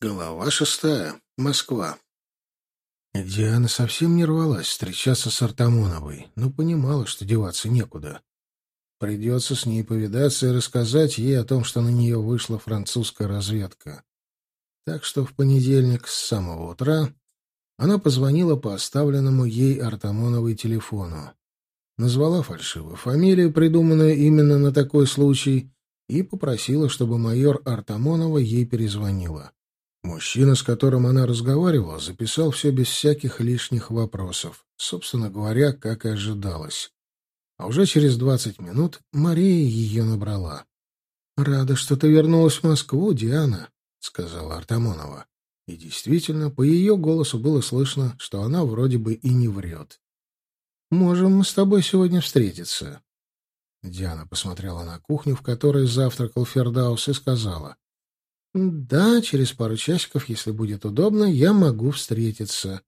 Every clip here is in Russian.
Глава шестая. Москва. Диана совсем не рвалась встречаться с Артамоновой, но понимала, что деваться некуда. Придется с ней повидаться и рассказать ей о том, что на нее вышла французская разведка. Так что в понедельник с самого утра она позвонила по оставленному ей Артамоновой телефону. Назвала фальшивую фамилию, придуманную именно на такой случай, и попросила, чтобы майор Артамонова ей перезвонила. Мужчина, с которым она разговаривала, записал все без всяких лишних вопросов, собственно говоря, как и ожидалось. А уже через двадцать минут Мария ее набрала. «Рада, что ты вернулась в Москву, Диана», — сказала Артамонова. И действительно, по ее голосу было слышно, что она вроде бы и не врет. «Можем мы с тобой сегодня встретиться?» Диана посмотрела на кухню, в которой завтракал Фердаус, и сказала. «Да, через пару часиков, если будет удобно, я могу встретиться».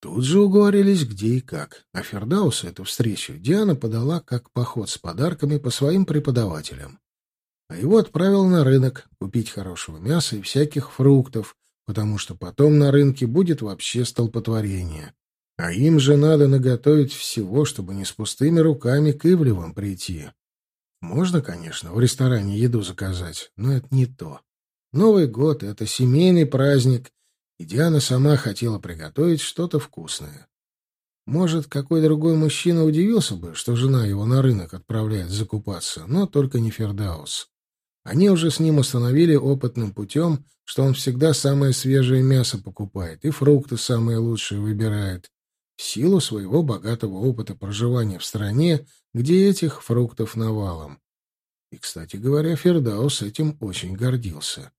Тут же уговорились, где и как. А Фердаусу эту встречу Диана подала как поход с подарками по своим преподавателям. А его отправил на рынок купить хорошего мяса и всяких фруктов, потому что потом на рынке будет вообще столпотворение. А им же надо наготовить всего, чтобы не с пустыми руками к Ивлевым прийти. Можно, конечно, в ресторане еду заказать, но это не то. Новый год — это семейный праздник, и Диана сама хотела приготовить что-то вкусное. Может, какой другой мужчина удивился бы, что жена его на рынок отправляет закупаться, но только не Фердаус. Они уже с ним установили опытным путем, что он всегда самое свежее мясо покупает и фрукты самые лучшие выбирает, в силу своего богатого опыта проживания в стране, где этих фруктов навалом. И, кстати говоря, Фердаус этим очень гордился.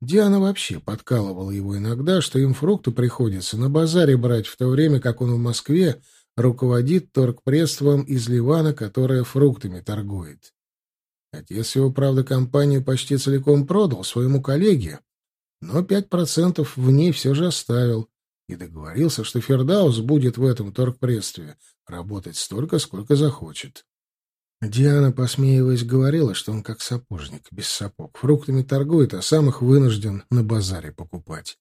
Диана вообще подкалывала его иногда, что им фрукты приходится на базаре брать, в то время как он в Москве руководит торгпредством из Ливана, которое фруктами торгует. Отец его, правда, компанию почти целиком продал своему коллеге, но пять процентов в ней все же оставил и договорился, что Фердаус будет в этом торгпредстве работать столько, сколько захочет. Диана, посмеиваясь, говорила, что он как сапожник, без сапог. Фруктами торгует, а сам их вынужден на базаре покупать.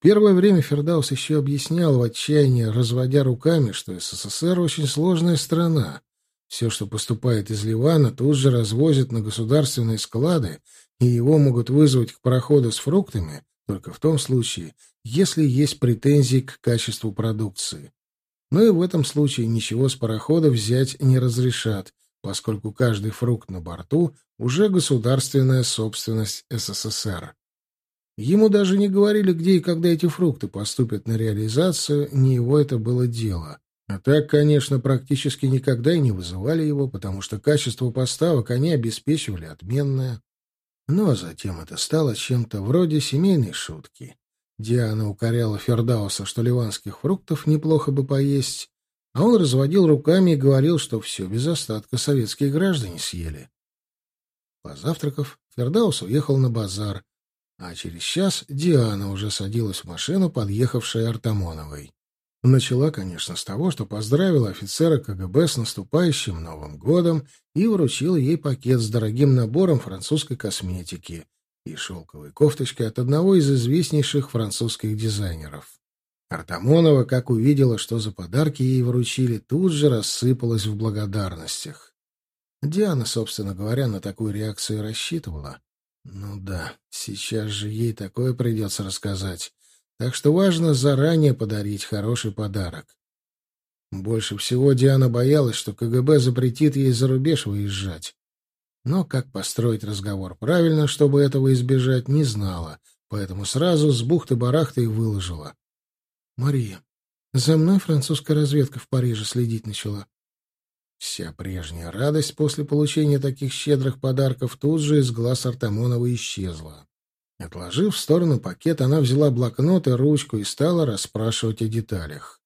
Первое время Фердаус еще объяснял в отчаянии, разводя руками, что СССР очень сложная страна. Все, что поступает из Ливана, тут же развозят на государственные склады, и его могут вызвать к пароходу с фруктами только в том случае, если есть претензии к качеству продукции. Но и в этом случае ничего с парохода взять не разрешат, поскольку каждый фрукт на борту уже государственная собственность СССР. Ему даже не говорили, где и когда эти фрукты поступят на реализацию, не его это было дело. А так, конечно, практически никогда и не вызывали его, потому что качество поставок они обеспечивали отменное. А затем это стало чем-то вроде семейной шутки. Диана укоряла Фердауса, что ливанских фруктов неплохо бы поесть, а он разводил руками и говорил, что все без остатка советские граждане съели. Позавтракав, Фердаус уехал на базар, а через час Диана уже садилась в машину, подъехавшей Артамоновой. Начала, конечно, с того, что поздравила офицера КГБ с наступающим Новым годом и вручила ей пакет с дорогим набором французской косметики и шелковой кофточкой от одного из известнейших французских дизайнеров. Артамонова, как увидела, что за подарки ей вручили, тут же рассыпалась в благодарностях. Диана, собственно говоря, на такую реакцию рассчитывала. Ну да, сейчас же ей такое придется рассказать. Так что важно заранее подарить хороший подарок. Больше всего Диана боялась, что КГБ запретит ей за рубеж выезжать. Но как построить разговор правильно, чтобы этого избежать, не знала, поэтому сразу с бухты-барахты и выложила. Мария, за мной французская разведка в Париже следить начала. Вся прежняя радость после получения таких щедрых подарков тут же из глаз Артамонова исчезла. Отложив в сторону пакет, она взяла блокнот и ручку и стала расспрашивать о деталях.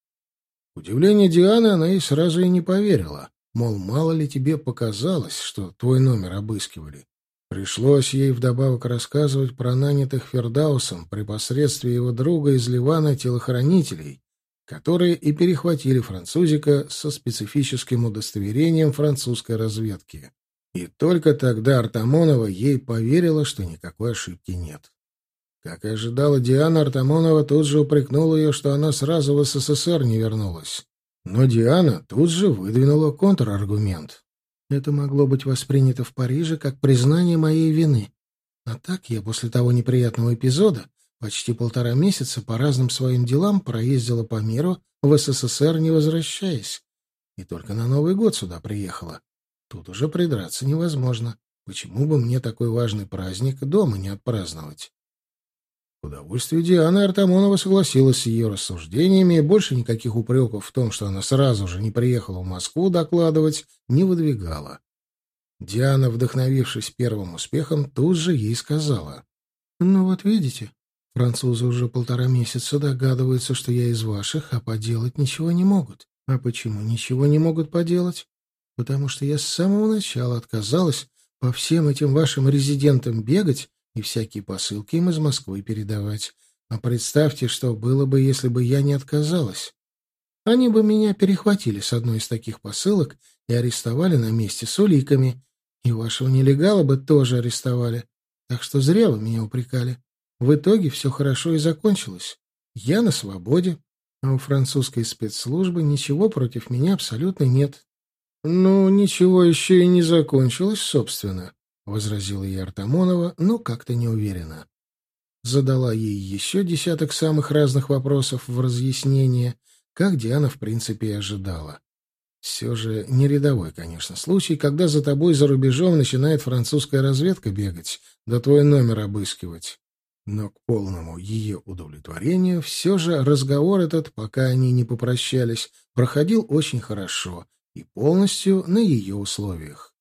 К удивлению Дианы она ей сразу и не поверила. Мол, мало ли тебе показалось, что твой номер обыскивали. Пришлось ей вдобавок рассказывать про нанятых Фердаусом при посредстве его друга из Ливана телохранителей, которые и перехватили французика со специфическим удостоверением французской разведки. И только тогда Артамонова ей поверила, что никакой ошибки нет. Как и ожидала Диана Артамонова, тут же упрекнула ее, что она сразу в СССР не вернулась. Но Диана тут же выдвинула контраргумент. Это могло быть воспринято в Париже как признание моей вины. А так я после того неприятного эпизода почти полтора месяца по разным своим делам проездила по миру, в СССР не возвращаясь. И только на Новый год сюда приехала. Тут уже придраться невозможно. Почему бы мне такой важный праздник дома не отпраздновать? К удовольствию Дианы Артамонова согласилась с ее рассуждениями, и больше никаких упреков в том, что она сразу же не приехала в Москву докладывать, не выдвигала. Диана, вдохновившись первым успехом, тут же ей сказала. «Ну вот видите, французы уже полтора месяца догадываются, что я из ваших, а поделать ничего не могут. А почему ничего не могут поделать? Потому что я с самого начала отказалась по всем этим вашим резидентам бегать и всякие посылки им из Москвы передавать. А представьте, что было бы, если бы я не отказалась. Они бы меня перехватили с одной из таких посылок и арестовали на месте с уликами. И вашего нелегала бы тоже арестовали. Так что зря вы меня упрекали. В итоге все хорошо и закончилось. Я на свободе, а у французской спецслужбы ничего против меня абсолютно нет. — Ну, ничего еще и не закончилось, собственно, — возразила ей Артамонова, но как-то неуверенно. Задала ей еще десяток самых разных вопросов в разъяснение, как Диана, в принципе, и ожидала. Все же не рядовой, конечно, случай, когда за тобой за рубежом начинает французская разведка бегать, да твой номер обыскивать. Но к полному ее удовлетворению все же разговор этот, пока они не попрощались, проходил очень хорошо и полностью на ее условиях.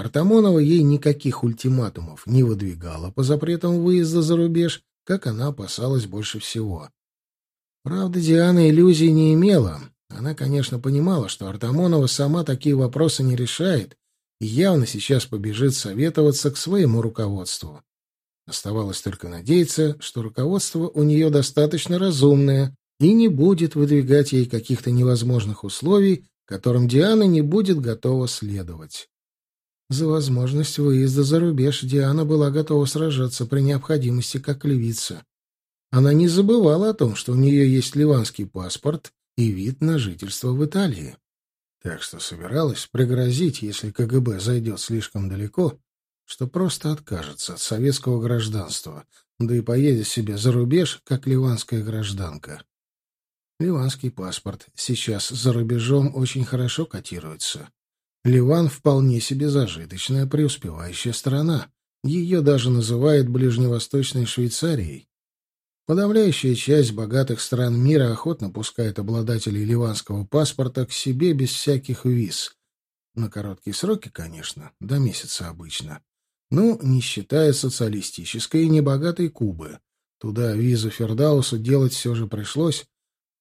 Артамонова ей никаких ультиматумов не выдвигала по запретам выезда за рубеж, как она опасалась больше всего. Правда, Диана иллюзий не имела. Она, конечно, понимала, что Артамонова сама такие вопросы не решает и явно сейчас побежит советоваться к своему руководству. Оставалось только надеяться, что руководство у нее достаточно разумное и не будет выдвигать ей каких-то невозможных условий, которым Диана не будет готова следовать. За возможность выезда за рубеж Диана была готова сражаться при необходимости как львица. Она не забывала о том, что у нее есть ливанский паспорт и вид на жительство в Италии. Так что собиралась пригрозить, если КГБ зайдет слишком далеко, что просто откажется от советского гражданства, да и поедет себе за рубеж, как ливанская гражданка. Ливанский паспорт сейчас за рубежом очень хорошо котируется. Ливан вполне себе зажиточная, преуспевающая страна. Ее даже называют Ближневосточной Швейцарией. Подавляющая часть богатых стран мира охотно пускает обладателей ливанского паспорта к себе без всяких виз. На короткие сроки, конечно, до месяца обычно. Ну, не считая социалистической и небогатой Кубы. Туда визу Фердаусу делать все же пришлось,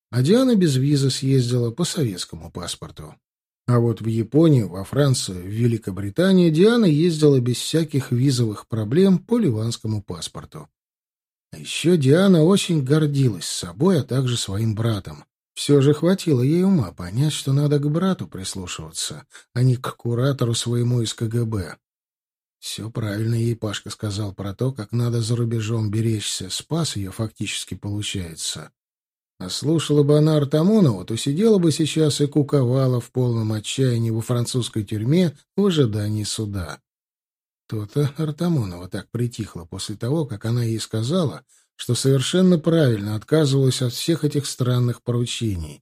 а Диана без визы съездила по советскому паспорту. А вот в Японию, во Францию, в Великобританию Диана ездила без всяких визовых проблем по ливанскому паспорту. А еще Диана очень гордилась собой, а также своим братом. Все же хватило ей ума понять, что надо к брату прислушиваться, а не к куратору своему из КГБ. Все правильно ей Пашка сказал про то, как надо за рубежом беречься. Спас ее фактически получается. А слушала бы она Артамонова, то сидела бы сейчас и куковала в полном отчаянии во французской тюрьме в ожидании суда. То-то Артамонова так притихла после того, как она ей сказала, что совершенно правильно отказывалась от всех этих странных поручений.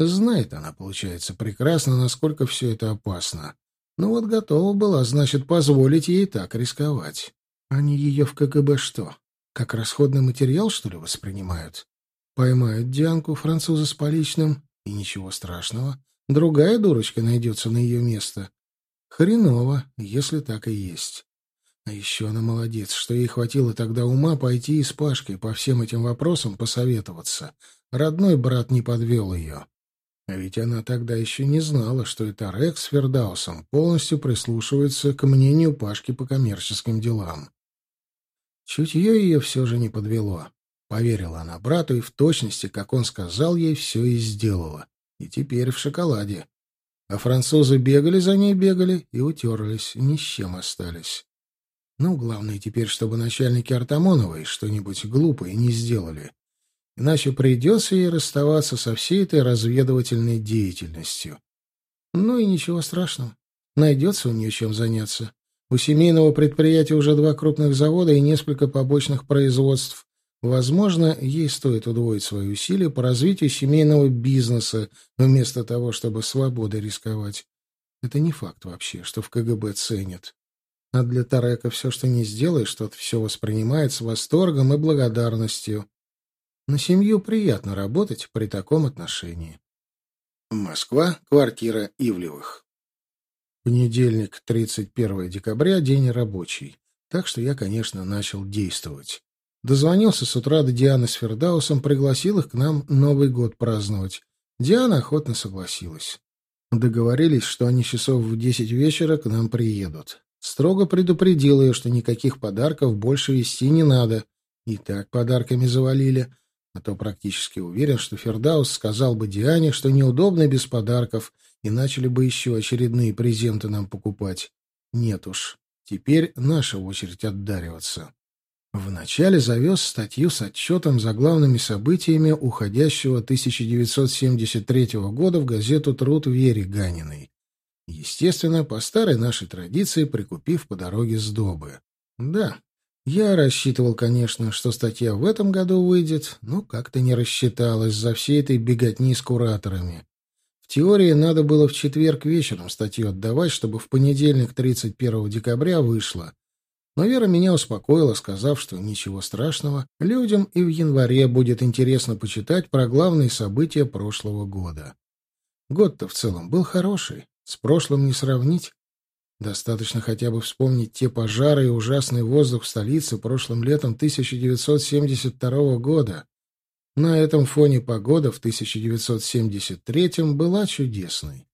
Знает она, получается, прекрасно, насколько все это опасно. Ну вот готова была, значит, позволить ей так рисковать. Они ее в КГБ что, как расходный материал, что ли, воспринимают? Поймают Дианку, француза с поличным, и ничего страшного. Другая дурочка найдется на ее место. Хреново, если так и есть. А еще она молодец, что ей хватило тогда ума пойти и с Пашкой по всем этим вопросам посоветоваться. Родной брат не подвел ее. А ведь она тогда еще не знала, что это Рекс с Фердаусом полностью прислушивается к мнению Пашки по коммерческим делам. Чутье ее все же не подвело. Поверила она брату и в точности, как он сказал ей, все и сделала. И теперь в шоколаде. А французы бегали за ней, бегали и утерлись, ни с чем остались. Ну, главное теперь, чтобы начальники Артамоновой что-нибудь глупое не сделали. Иначе придется ей расставаться со всей этой разведывательной деятельностью. Ну и ничего страшного. Найдется у нее чем заняться. У семейного предприятия уже два крупных завода и несколько побочных производств. Возможно, ей стоит удвоить свои усилия по развитию семейного бизнеса, вместо того, чтобы свободой рисковать. Это не факт вообще, что в КГБ ценят. А для Тарека все, что не сделаешь, тот все воспринимает с восторгом и благодарностью. На семью приятно работать при таком отношении. Москва, квартира Ивлевых. Понедельник, 31 декабря, день рабочий. Так что я, конечно, начал действовать. Дозвонился с утра до Дианы с Фердаусом, пригласил их к нам Новый год праздновать. Диана охотно согласилась. Договорились, что они часов в десять вечера к нам приедут. Строго предупредил ее, что никаких подарков больше вести не надо. И так подарками завалили. А то практически уверен, что Фердаус сказал бы Диане, что неудобно без подарков, и начали бы еще очередные презенты нам покупать. Нет уж, теперь наша очередь отдариваться. Вначале завез статью с отчетом за главными событиями уходящего 1973 года в газету «Труд» Вере Ганиной. Естественно, по старой нашей традиции, прикупив по дороге сдобы. Да, я рассчитывал, конечно, что статья в этом году выйдет, но как-то не рассчиталась за всей этой беготни с кураторами. В теории надо было в четверг вечером статью отдавать, чтобы в понедельник 31 декабря вышла. Но Вера меня успокоила, сказав, что ничего страшного, людям и в январе будет интересно почитать про главные события прошлого года. Год-то в целом был хороший, с прошлым не сравнить. Достаточно хотя бы вспомнить те пожары и ужасный воздух в столице прошлым летом 1972 года. На этом фоне погода в 1973 была чудесной.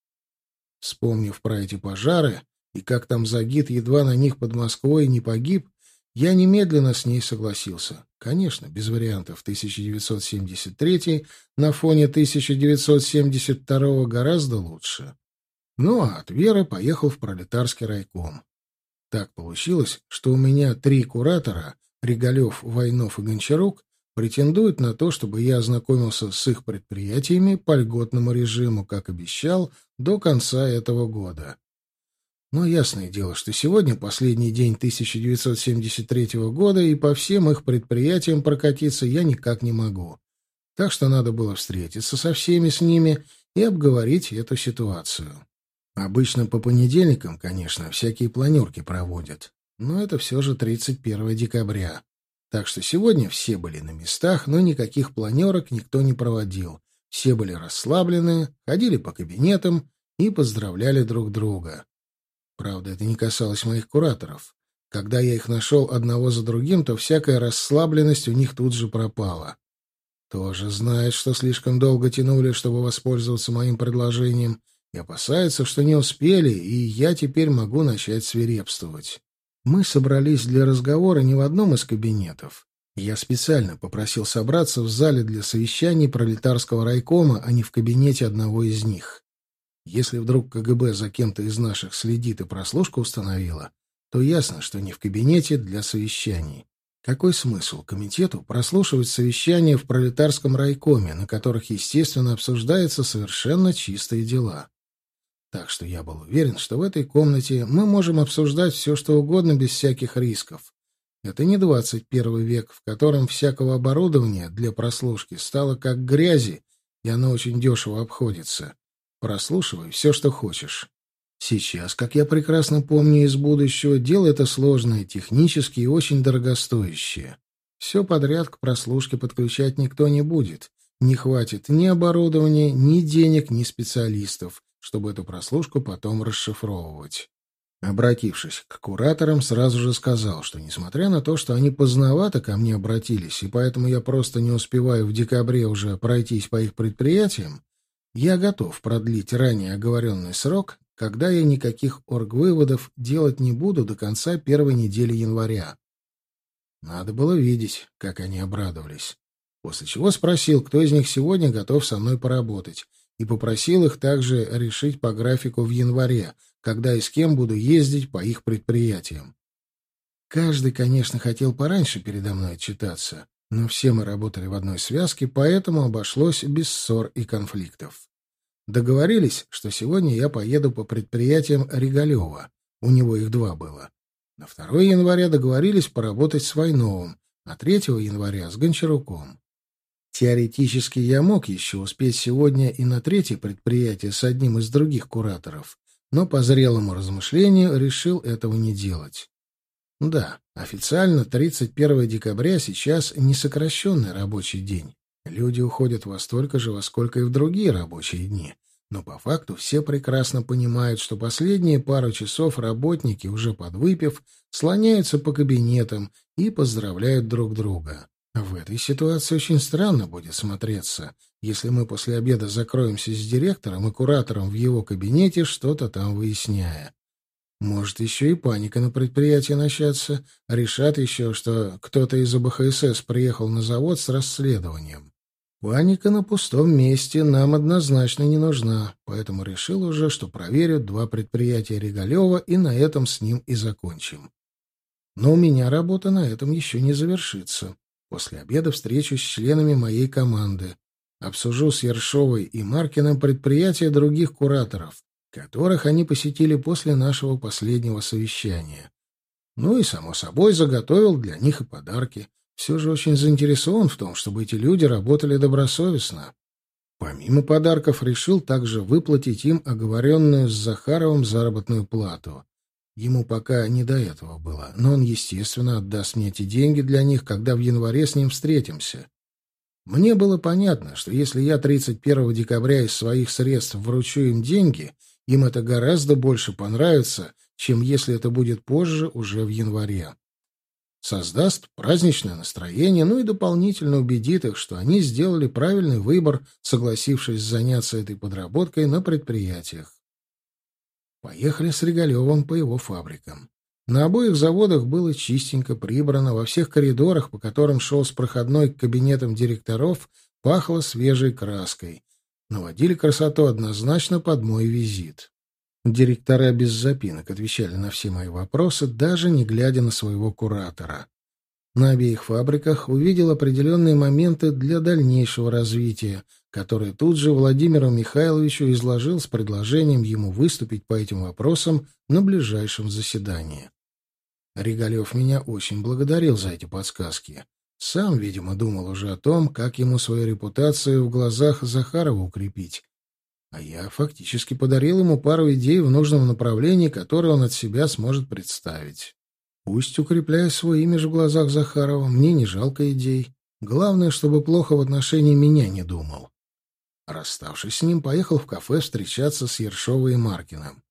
Вспомнив про эти пожары, и как там Загид едва на них под Москвой не погиб, я немедленно с ней согласился. Конечно, без вариантов 1973 на фоне 1972 гораздо лучше. Ну а от Веры поехал в пролетарский райком. Так получилось, что у меня три куратора — Регалев, Войнов и Гончарук — претендуют на то, чтобы я ознакомился с их предприятиями по льготному режиму, как обещал, до конца этого года. Но ясное дело, что сегодня последний день 1973 года, и по всем их предприятиям прокатиться я никак не могу. Так что надо было встретиться со всеми с ними и обговорить эту ситуацию. Обычно по понедельникам, конечно, всякие планерки проводят, но это все же 31 декабря. Так что сегодня все были на местах, но никаких планерок никто не проводил. Все были расслаблены, ходили по кабинетам и поздравляли друг друга. Правда, это не касалось моих кураторов. Когда я их нашел одного за другим, то всякая расслабленность у них тут же пропала. Тоже знает, что слишком долго тянули, чтобы воспользоваться моим предложением, и опасается, что не успели, и я теперь могу начать свирепствовать. Мы собрались для разговора не в одном из кабинетов. Я специально попросил собраться в зале для совещаний пролетарского райкома, а не в кабинете одного из них. Если вдруг КГБ за кем-то из наших следит и прослушку установила, то ясно, что не в кабинете для совещаний. Какой смысл комитету прослушивать совещания в пролетарском райкоме, на которых, естественно, обсуждаются совершенно чистые дела? Так что я был уверен, что в этой комнате мы можем обсуждать все, что угодно, без всяких рисков. Это не 21 век, в котором всякого оборудования для прослушки стало как грязи, и оно очень дешево обходится. Прослушивай все, что хочешь. Сейчас, как я прекрасно помню из будущего, дело это сложное, технически и очень дорогостоящее. Все подряд к прослушке подключать никто не будет. Не хватит ни оборудования, ни денег, ни специалистов, чтобы эту прослушку потом расшифровывать. Обратившись к кураторам, сразу же сказал, что, несмотря на то, что они поздновато ко мне обратились, и поэтому я просто не успеваю в декабре уже пройтись по их предприятиям, я готов продлить ранее оговоренный срок, когда я никаких оргвыводов делать не буду до конца первой недели января. Надо было видеть, как они обрадовались. После чего спросил, кто из них сегодня готов со мной поработать, и попросил их также решить по графику в январе, когда и с кем буду ездить по их предприятиям. Каждый, конечно, хотел пораньше передо мной отчитаться, но все мы работали в одной связке, поэтому обошлось без ссор и конфликтов. Договорились, что сегодня я поеду по предприятиям Регалева. У него их два было. На 2 января договорились поработать с Войновым, а 3 января с Гончаруком. Теоретически я мог еще успеть сегодня и на третье предприятие с одним из других кураторов, но по зрелому размышлению решил этого не делать. Да, официально 31 декабря сейчас не сокращенный рабочий день. Люди уходят во столько же, во сколько и в другие рабочие дни. Но по факту все прекрасно понимают, что последние пару часов работники, уже подвыпив, слоняются по кабинетам и поздравляют друг друга. В этой ситуации очень странно будет смотреться, если мы после обеда закроемся с директором и куратором в его кабинете, что-то там выясняя. Может, еще и паника на предприятии начаться. Решат еще, что кто-то из ОБХСС приехал на завод с расследованием. Паника на пустом месте нам однозначно не нужна, поэтому решил уже, что проверят два предприятия Регалева и на этом с ним и закончим. Но у меня работа на этом еще не завершится. После обеда встречусь с членами моей команды. Обсужу с Ершовой и Маркиным предприятия других кураторов, которых они посетили после нашего последнего совещания. Ну и, само собой, заготовил для них и подарки. Все же очень заинтересован в том, чтобы эти люди работали добросовестно. Помимо подарков, решил также выплатить им оговоренную с Захаровым заработную плату. Ему пока не до этого было, но он, естественно, отдаст мне эти деньги для них, когда в январе с ним встретимся. Мне было понятно, что если я 31 декабря из своих средств вручу им деньги, им это гораздо больше понравится, чем если это будет позже, уже в январе. Создаст праздничное настроение, ну и дополнительно убедит их, что они сделали правильный выбор, согласившись заняться этой подработкой на предприятиях. Поехали с Регалевым по его фабрикам. На обоих заводах было чистенько прибрано, во всех коридорах, по которым шел с проходной к кабинетам директоров, пахло свежей краской. Наводили красоту однозначно под мой визит. Директора без запинок отвечали на все мои вопросы, даже не глядя на своего куратора. На обеих фабриках увидел определенные моменты для дальнейшего развития, которые тут же Владимиру Михайловичу изложил с предложением ему выступить по этим вопросам на ближайшем заседании. Регалев меня очень благодарил за эти подсказки. Сам, видимо, думал уже о том, как ему свою репутацию в глазах Захарова укрепить. А я фактически подарил ему пару идей в нужном направлении, которые он от себя сможет представить. Пусть укрепляя свой имидж в глазах Захарова, мне не жалко идей. Главное, чтобы плохо в отношении меня не думал. Расставшись с ним, поехал в кафе встречаться с Ершовой и Маркиным.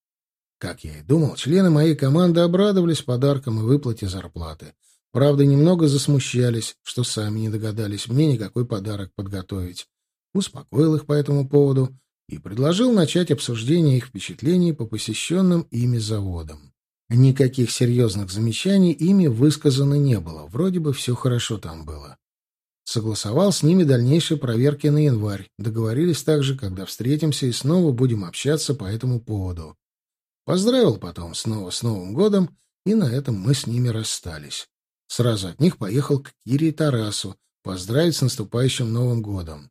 Как я и думал, члены моей команды обрадовались подаркам и выплате зарплаты. Правда, немного засмущались, что сами не догадались мне никакой подарок подготовить. Успокоил их по этому поводу и предложил начать обсуждение их впечатлений по посещенным ими заводам. Никаких серьезных замечаний ими высказано не было. Вроде бы все хорошо там было. Согласовал с ними дальнейшие проверки на январь. Договорились также, когда встретимся и снова будем общаться по этому поводу. Поздравил потом снова с Новым годом, и на этом мы с ними расстались. Сразу от них поехал к Кире и Тарасу поздравить с наступающим Новым годом.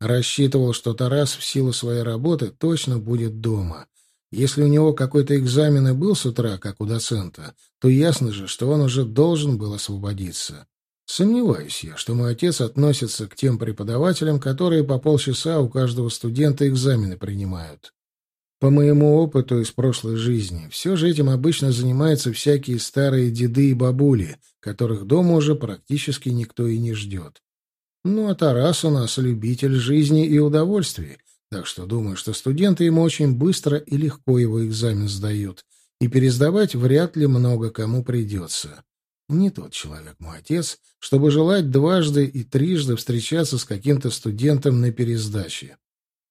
Рассчитывал, что Тарас в силу своей работы точно будет дома. Если у него какой-то экзамен и был с утра, как у доцента, то ясно же, что он уже должен был освободиться. Сомневаюсь я, что мой отец относится к тем преподавателям, которые по полчаса у каждого студента экзамены принимают. По моему опыту из прошлой жизни, все же этим обычно занимаются всякие старые деды и бабули, которых дома уже практически никто и не ждет. Ну, а Тарас у нас любитель жизни и удовольствий, так что думаю, что студенты ему очень быстро и легко его экзамен сдают, и пересдавать вряд ли много кому придется. Не тот человек мой отец, чтобы желать дважды и трижды встречаться с каким-то студентом на пересдаче.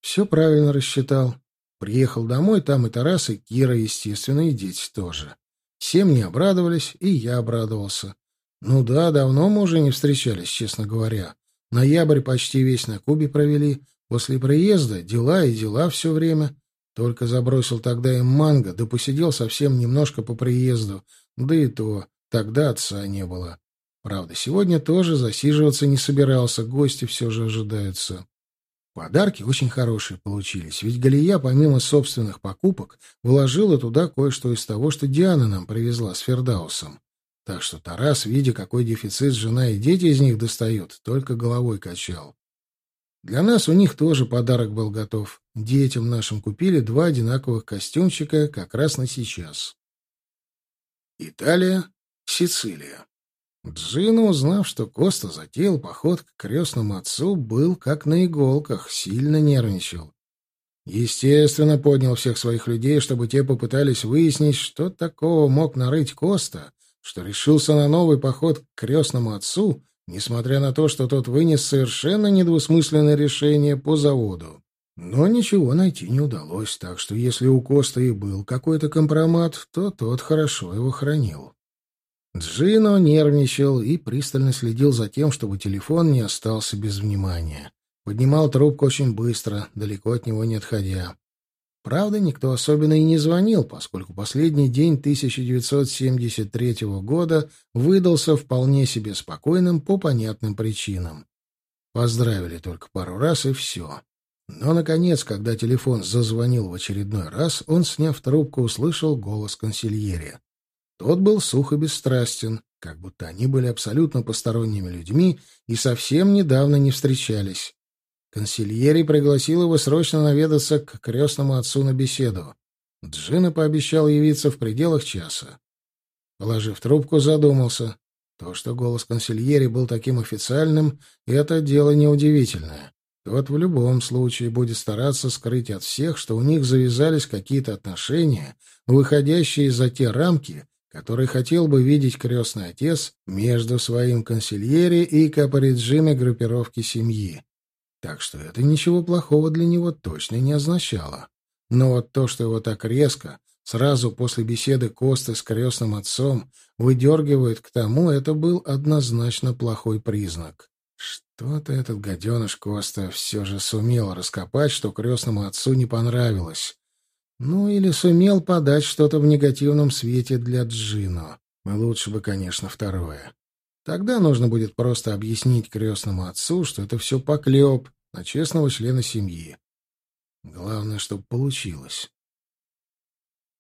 Все правильно рассчитал. Приехал домой, там и Тарас, и Кира, естественно, и дети тоже. Всем не обрадовались, и я обрадовался. Ну да, давно мы уже не встречались, честно говоря. Ноябрь почти весь на Кубе провели, После приезда дела и дела все время. Только забросил тогда им манго, да посидел совсем немножко по приезду. Да и то, тогда отца не было. Правда, сегодня тоже засиживаться не собирался, гости все же ожидаются. Подарки очень хорошие получились, ведь Галия, помимо собственных покупок, вложила туда кое-что из того, что Диана нам привезла с Фердаусом. Так что Тарас, видя, какой дефицит жена и дети из них достают, только головой качал. Для нас у них тоже подарок был готов. Детям нашим купили два одинаковых костюмчика как раз на сейчас. Италия, Сицилия. Джина, узнав, что Коста затеял поход к крестному отцу, был как на иголках, сильно нервничал. Естественно, поднял всех своих людей, чтобы те попытались выяснить, что такого мог нарыть Коста, что решился на новый поход к крестному отцу, несмотря на то, что тот вынес совершенно недвусмысленное решение по заводу. Но ничего найти не удалось, так что если у Коста и был какой-то компромат, то тот хорошо его хранил. Джино нервничал и пристально следил за тем, чтобы телефон не остался без внимания. Поднимал трубку очень быстро, далеко от него не отходя. Правда, никто особенно и не звонил, поскольку последний день 1973 года выдался вполне себе спокойным по понятным причинам. Поздравили только пару раз, и все. Но, наконец, когда телефон зазвонил в очередной раз, он, сняв трубку, услышал голос консильери. Тот был сух и бесстрастен, как будто они были абсолютно посторонними людьми и совсем недавно не встречались. Консильери пригласил его срочно наведаться к крестному отцу на беседу. Джина пообещал явиться в пределах часа. Положив трубку, задумался. То, что голос консильери был таким официальным, это дело неудивительное. Тот в любом случае будет стараться скрыть от всех, что у них завязались какие-то отношения, выходящие за те рамки, который хотел бы видеть крестный отец между своим консильери и капориджиме группировки семьи. Так что это ничего плохого для него точно не означало. Но вот то, что его так резко, сразу после беседы Косты с крестным отцом, выдергивают к тому, это был однозначно плохой признак. Что-то этот гаденыш Коста все же сумел раскопать, что крестному отцу не понравилось. Ну, или сумел подать что-то в негативном свете для Джино. Лучше бы, конечно, второе. Тогда нужно будет просто объяснить крестному отцу, что это все поклеп на честного члена семьи. Главное, чтобы получилось.